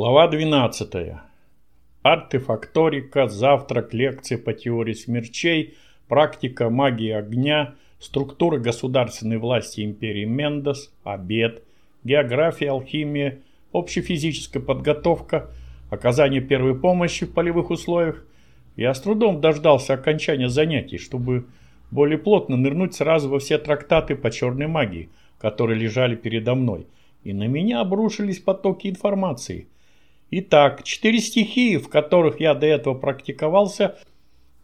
Глава 12. Артефакторика, завтрак, лекции по теории смерчей, практика магии огня, структура государственной власти империи Мендос, обед, география, алхимия, общефизическая подготовка, оказание первой помощи в полевых условиях. Я с трудом дождался окончания занятий, чтобы более плотно нырнуть сразу во все трактаты по черной магии, которые лежали передо мной. И на меня обрушились потоки информации – Итак, четыре стихии, в которых я до этого практиковался,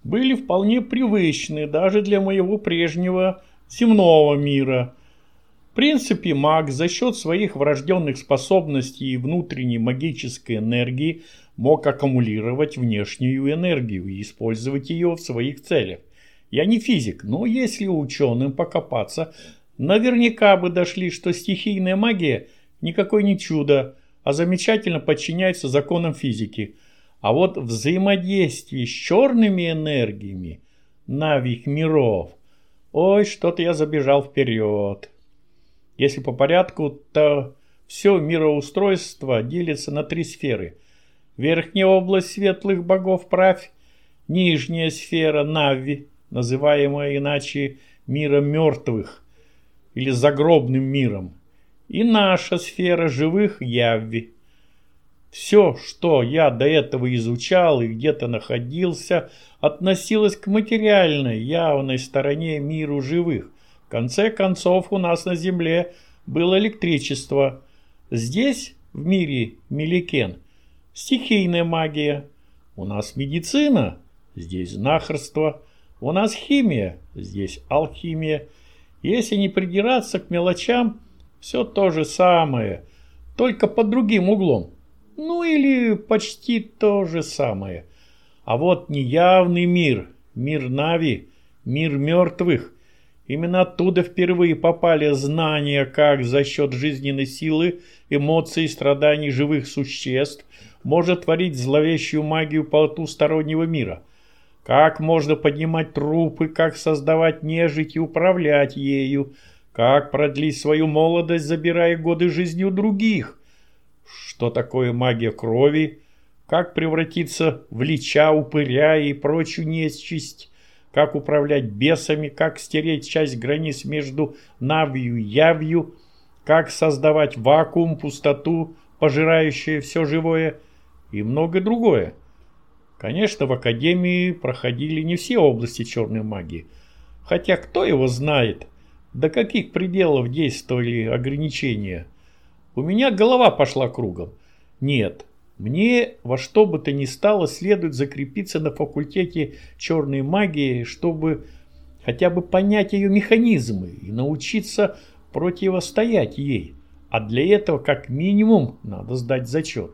были вполне привычны даже для моего прежнего земного мира. В принципе, маг за счет своих врожденных способностей и внутренней магической энергии мог аккумулировать внешнюю энергию и использовать ее в своих целях. Я не физик, но если ученым покопаться, наверняка бы дошли, что стихийная магия никакой не чудо, а замечательно подчиняется законам физики. А вот взаимодействие с черными энергиями навих миров, ой, что-то я забежал вперед. Если по порядку, то все мироустройство делится на три сферы. Верхняя область светлых богов правь, нижняя сфера Нави, называемая иначе миром мертвых или загробным миром, и наша сфера живых Явви. Все, что я до этого изучал и где-то находился, относилось к материальной, явной стороне миру живых. В конце концов, у нас на Земле было электричество. Здесь, в мире Меликен, стихийная магия. У нас медицина, здесь знахарство. У нас химия, здесь алхимия. Если не придираться к мелочам, все то же самое, только под другим углом. Ну или почти то же самое. А вот неявный мир, мир Нави, мир мертвых. Именно оттуда впервые попали знания, как за счет жизненной силы, эмоций и страданий живых существ может творить зловещую магию потустороннего мира. Как можно поднимать трупы, как создавать нежить и управлять ею – как продлить свою молодость, забирая годы жизни у других? Что такое магия крови? Как превратиться в лича, упыря и прочую нечисть? Как управлять бесами? Как стереть часть границ между навью и явью? Как создавать вакуум, пустоту, пожирающую все живое? И многое другое. Конечно, в Академии проходили не все области черной магии. Хотя кто его знает – до каких пределов действовали ограничения? У меня голова пошла кругом. Нет, мне во что бы то ни стало следует закрепиться на факультете черной магии, чтобы хотя бы понять ее механизмы и научиться противостоять ей. А для этого как минимум надо сдать зачет.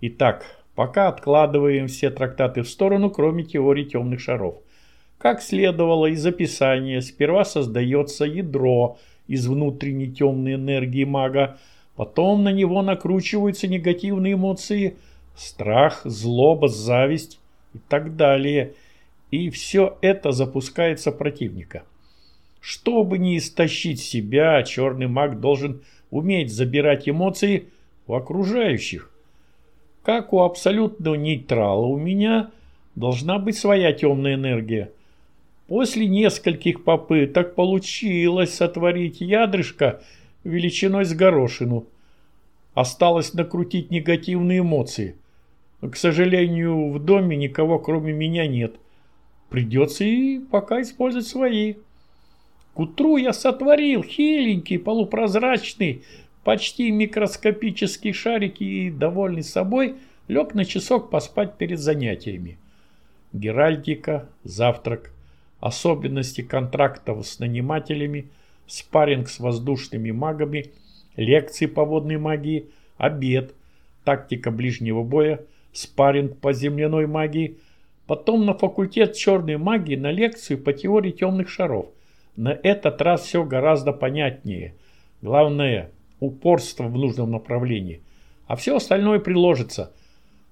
Итак, пока откладываем все трактаты в сторону, кроме теории темных шаров – как следовало из описания, сперва создается ядро из внутренней темной энергии мага, потом на него накручиваются негативные эмоции, страх, злоба, зависть и так далее. И все это запускается противника. Чтобы не истощить себя, черный маг должен уметь забирать эмоции у окружающих. Как у абсолютного нейтрала у меня должна быть своя темная энергия – После нескольких попыток получилось сотворить ядрышко величиной с горошину. Осталось накрутить негативные эмоции. К сожалению, в доме никого кроме меня нет. Придется и пока использовать свои. К утру я сотворил хиленький, полупрозрачный, почти микроскопический шарик и, довольный собой, лег на часок поспать перед занятиями. Геральдика, завтрак – особенности контрактов с нанимателями, спарринг с воздушными магами, лекции по водной магии, обед, тактика ближнего боя, спарринг по земляной магии, потом на факультет черной магии на лекцию по теории темных шаров. На этот раз все гораздо понятнее. Главное – упорство в нужном направлении. А все остальное приложится.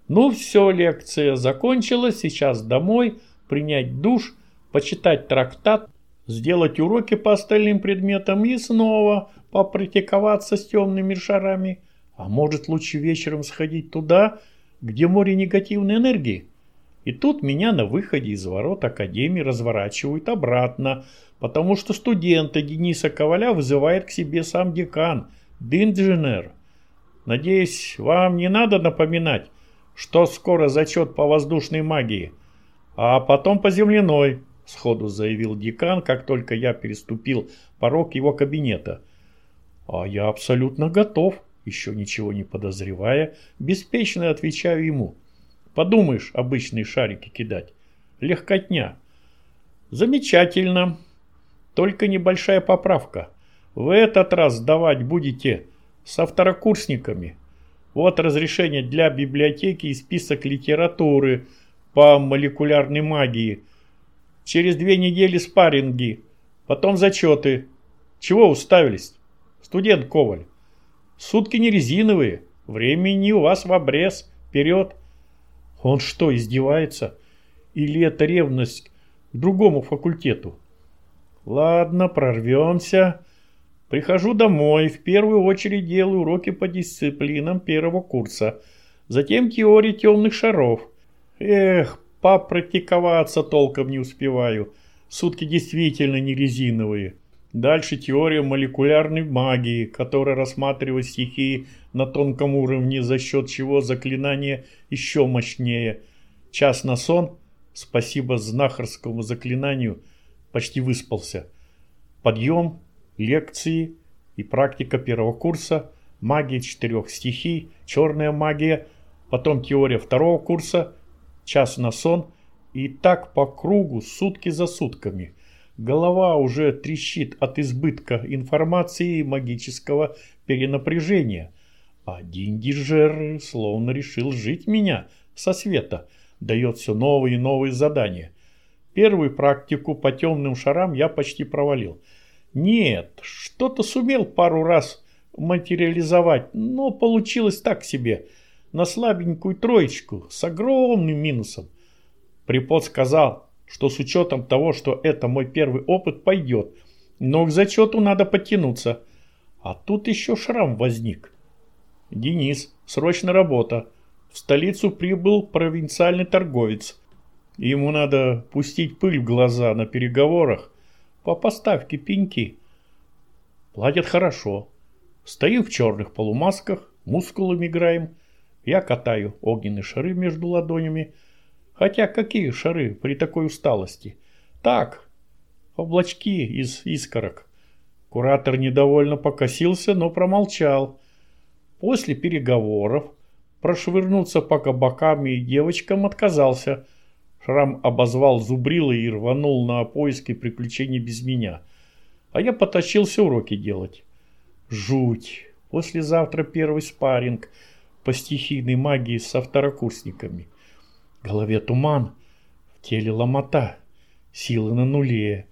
Ну все, лекция закончилась, сейчас домой, принять душ – почитать трактат, сделать уроки по остальным предметам и снова попрактиковаться с темными шарами. А может лучше вечером сходить туда, где море негативной энергии? И тут меня на выходе из ворот Академии разворачивают обратно, потому что студента Дениса Коваля вызывает к себе сам декан, Динджинер. Надеюсь, вам не надо напоминать, что скоро зачет по воздушной магии, а потом по земляной, сходу заявил декан, как только я переступил порог его кабинета. А я абсолютно готов, еще ничего не подозревая, беспечно отвечаю ему. Подумаешь, обычные шарики кидать. Легкотня. Замечательно. Только небольшая поправка. В этот раз давать будете с второкурсниками. Вот разрешение для библиотеки и список литературы по молекулярной магии. Через две недели спарринги. Потом зачеты. Чего уставились? Студент Коваль. Сутки не резиновые. Времени у вас в обрез. Вперед. Он что, издевается? Или это ревность к другому факультету? Ладно, прорвемся. Прихожу домой, в первую очередь делаю уроки по дисциплинам первого курса, затем теории темных шаров. Эх, попрактиковаться толком не успеваю. Сутки действительно не резиновые. Дальше теория молекулярной магии, которая рассматривает стихии на тонком уровне, за счет чего заклинание еще мощнее. Час на сон, спасибо знахарскому заклинанию, почти выспался. Подъем, лекции и практика первого курса, магия четырех стихий, черная магия, потом теория второго курса, час на сон и так по кругу сутки за сутками. Голова уже трещит от избытка информации и магического перенапряжения. А Диндижер словно решил жить меня со света, дает все новые и новые задания. Первую практику по темным шарам я почти провалил – нет, что-то сумел пару раз материализовать, но получилось так себе. На слабенькую троечку с огромным минусом. Препод сказал, что с учетом того, что это мой первый опыт, пойдет. Но к зачету надо подтянуться. А тут еще шрам возник. Денис, срочно работа. В столицу прибыл провинциальный торговец. Ему надо пустить пыль в глаза на переговорах по поставке пеньки. Платят хорошо. Стою в черных полумасках, мускулами играем. Я катаю огненные шары между ладонями. Хотя какие шары при такой усталости? Так, облачки из искорок. Куратор недовольно покосился, но промолчал. После переговоров прошвырнуться по кабакам и девочкам отказался – Шрам обозвал зубрила и рванул на поиски приключений без меня. А я потащился уроки делать. Жуть. Послезавтра первый спарринг по стихийной магии со второкурсниками. В голове туман, в теле ломота, силы на нуле.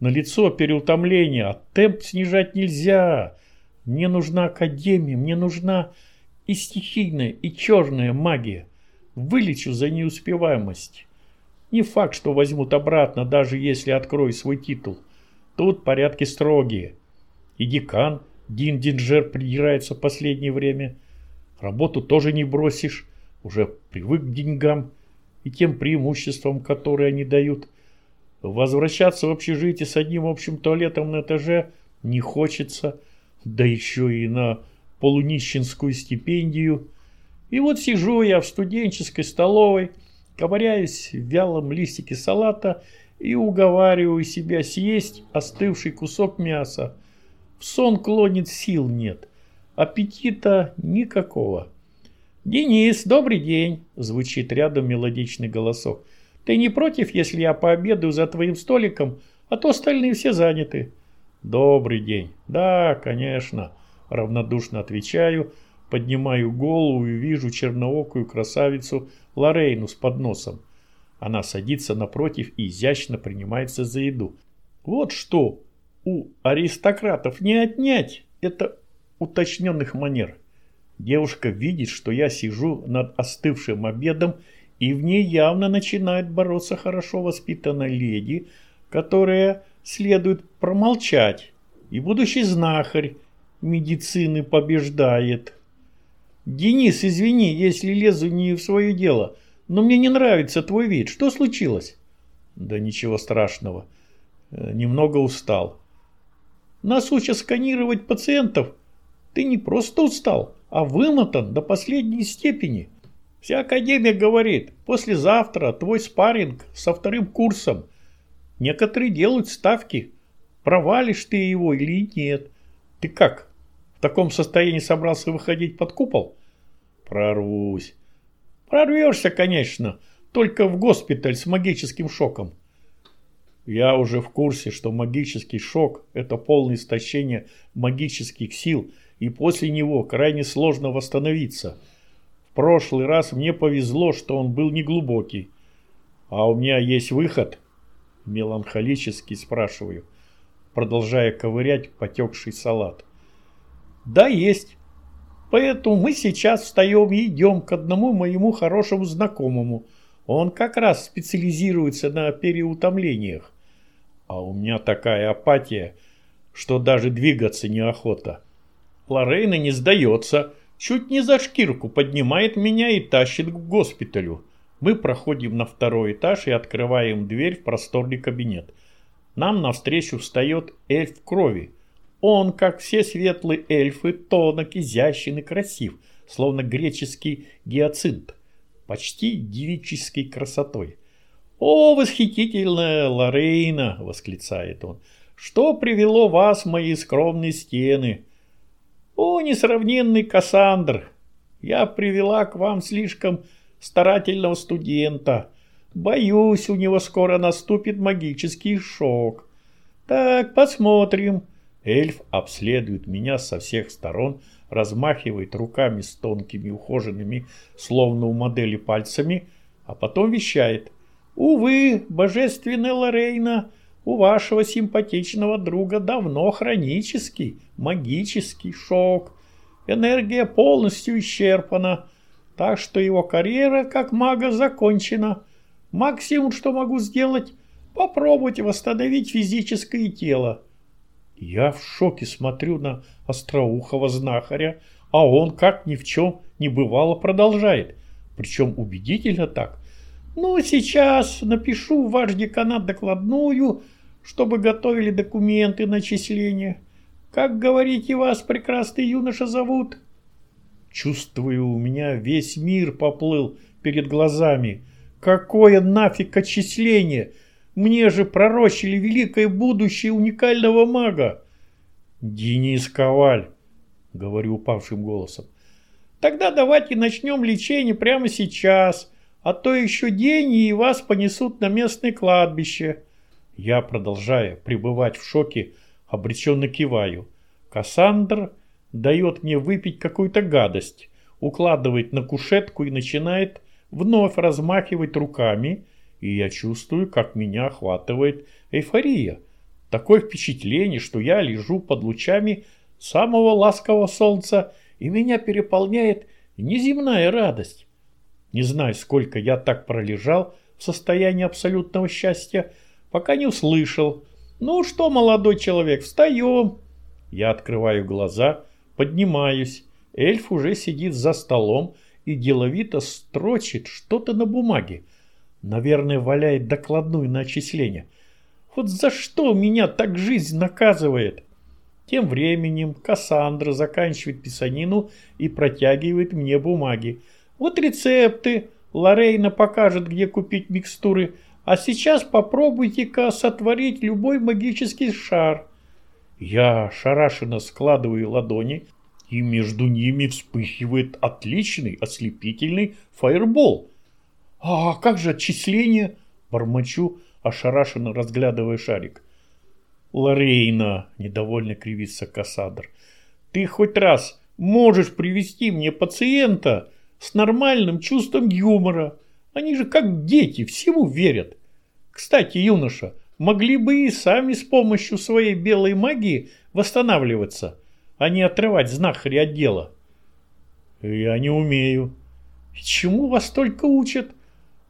На лицо переутомление, а темп снижать нельзя. Мне нужна академия, мне нужна и стихийная, и черная магия. Вылечу за неуспеваемость. Не факт, что возьмут обратно, даже если открою свой титул. Тут порядки строгие. И декан Дин Динджер придирается в последнее время. Работу тоже не бросишь. Уже привык к деньгам и тем преимуществам, которые они дают. Возвращаться в общежитие с одним общим туалетом на этаже не хочется. Да еще и на полунищенскую стипендию. И вот сижу я в студенческой столовой – ковыряюсь в вялом листике салата и уговариваю себя съесть остывший кусок мяса. В сон клонит сил нет, аппетита никакого. «Денис, добрый день!» – звучит рядом мелодичный голосок. «Ты не против, если я пообедаю за твоим столиком, а то остальные все заняты?» «Добрый день!» «Да, конечно!» – равнодушно отвечаю, поднимаю голову и вижу черноокую красавицу – Лорейну с подносом. Она садится напротив и изящно принимается за еду. Вот что у аристократов не отнять, это уточненных манер. Девушка видит, что я сижу над остывшим обедом, и в ней явно начинает бороться хорошо воспитанная леди, которая следует промолчать. И будущий знахарь медицины побеждает. Денис, извини, если лезу не в свое дело, но мне не нравится твой вид. Что случилось? Да ничего страшного. Э, немного устал. Нас учат сканировать пациентов. Ты не просто устал, а вымотан до последней степени. Вся академия говорит, послезавтра твой спарринг со вторым курсом. Некоторые делают ставки, провалишь ты его или нет. Ты как, в таком состоянии собрался выходить под купол? Прорвусь. Прорвешься, конечно, только в госпиталь с магическим шоком. Я уже в курсе, что магический шок – это полное истощение магических сил, и после него крайне сложно восстановиться – в прошлый раз мне повезло, что он был неглубокий. А у меня есть выход? Меланхолически спрашиваю, продолжая ковырять потекший салат. Да, есть. Поэтому мы сейчас встаем и идем к одному моему хорошему знакомому. Он как раз специализируется на переутомлениях. А у меня такая апатия, что даже двигаться неохота. Лорейна не сдается чуть не за шкирку поднимает меня и тащит к госпиталю. Мы проходим на второй этаж и открываем дверь в просторный кабинет. Нам навстречу встает эльф крови. Он, как все светлые эльфы, тонок, изящен и красив, словно греческий гиацинт, почти девической красотой. «О, восхитительная Лорейна!» — восклицает он. «Что привело вас в мои скромные стены?» «О, несравненный Кассандр! Я привела к вам слишком старательного студента. Боюсь, у него скоро наступит магический шок. Так, посмотрим». Эльф обследует меня со всех сторон, размахивает руками с тонкими ухоженными, словно у модели пальцами, а потом вещает. «Увы, божественная Лорейна, у вашего симпатичного друга давно хронический, магический шок. Энергия полностью исчерпана, так что его карьера как мага закончена. Максимум, что могу сделать, попробовать восстановить физическое тело. Я в шоке смотрю на остроухого знахаря, а он, как ни в чем не бывало, продолжает. Причем убедительно так. Ну, сейчас напишу в ваш деканат докладную, чтобы готовили документы начисления. Как, говорите, вас, прекрасный юноша, зовут? Чувствую, у меня весь мир поплыл перед глазами. Какое нафиг отчисление? Мне же пророчили великое будущее уникального мага. Денис Коваль, говорю упавшим голосом. Тогда давайте начнем лечение прямо сейчас, а то еще день и вас понесут на местное кладбище. Я, продолжая пребывать в шоке, обреченно киваю. Кассандр дает мне выпить какую-то гадость, укладывает на кушетку и начинает вновь размахивать руками, и я чувствую, как меня охватывает эйфория. Такое впечатление, что я лежу под лучами самого ласкового солнца, и меня переполняет неземная радость. Не знаю, сколько я так пролежал в состоянии абсолютного счастья, пока не услышал. «Ну что, молодой человек, встаем!» Я открываю глаза, поднимаюсь. Эльф уже сидит за столом и деловито строчит что-то на бумаге. Наверное, валяет докладную на отчисление. Вот за что меня так жизнь наказывает? Тем временем Кассандра заканчивает писанину и протягивает мне бумаги. Вот рецепты. Лорейна покажет, где купить микстуры. А сейчас попробуйте-ка сотворить любой магический шар. Я шарашенно складываю ладони, и между ними вспыхивает отличный ослепительный фаербол. А как же отчисление? Бормочу, ошарашенно разглядывая шарик. Лорейна, недовольно кривится Кассадр, ты хоть раз можешь привести мне пациента с нормальным чувством юмора? Они же как дети, всему верят. Кстати, юноша, могли бы и сами с помощью своей белой магии восстанавливаться, а не отрывать знахари от дела. Я не умею. Чему вас только учат?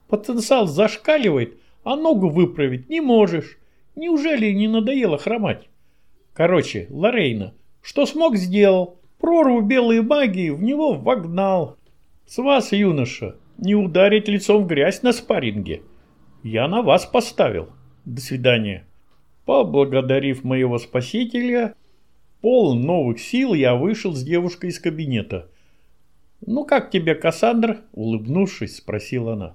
Потенциал зашкаливает, а ногу выправить не можешь. Неужели не надоело хромать? Короче, Лорейна, что смог, сделал. Прорву белой магии в него вогнал. С вас, юноша, не ударить лицом в грязь на спарринге. Я на вас поставил. До свидания. Поблагодарив моего спасителя, пол новых сил я вышел с девушкой из кабинета. «Ну как тебе, Кассандра?» – улыбнувшись, спросила она.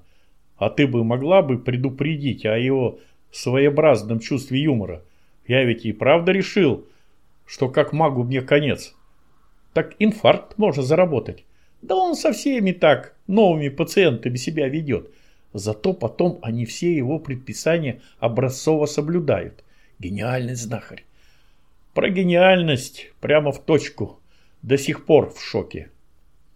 «А ты бы могла бы предупредить о его своеобразном чувстве юмора? Я ведь и правда решил, что как магу мне конец. Так инфаркт можно заработать. Да он со всеми так новыми пациентами себя ведет. Зато потом они все его предписания образцово соблюдают. Гениальный знахарь. Про гениальность прямо в точку. До сих пор в шоке.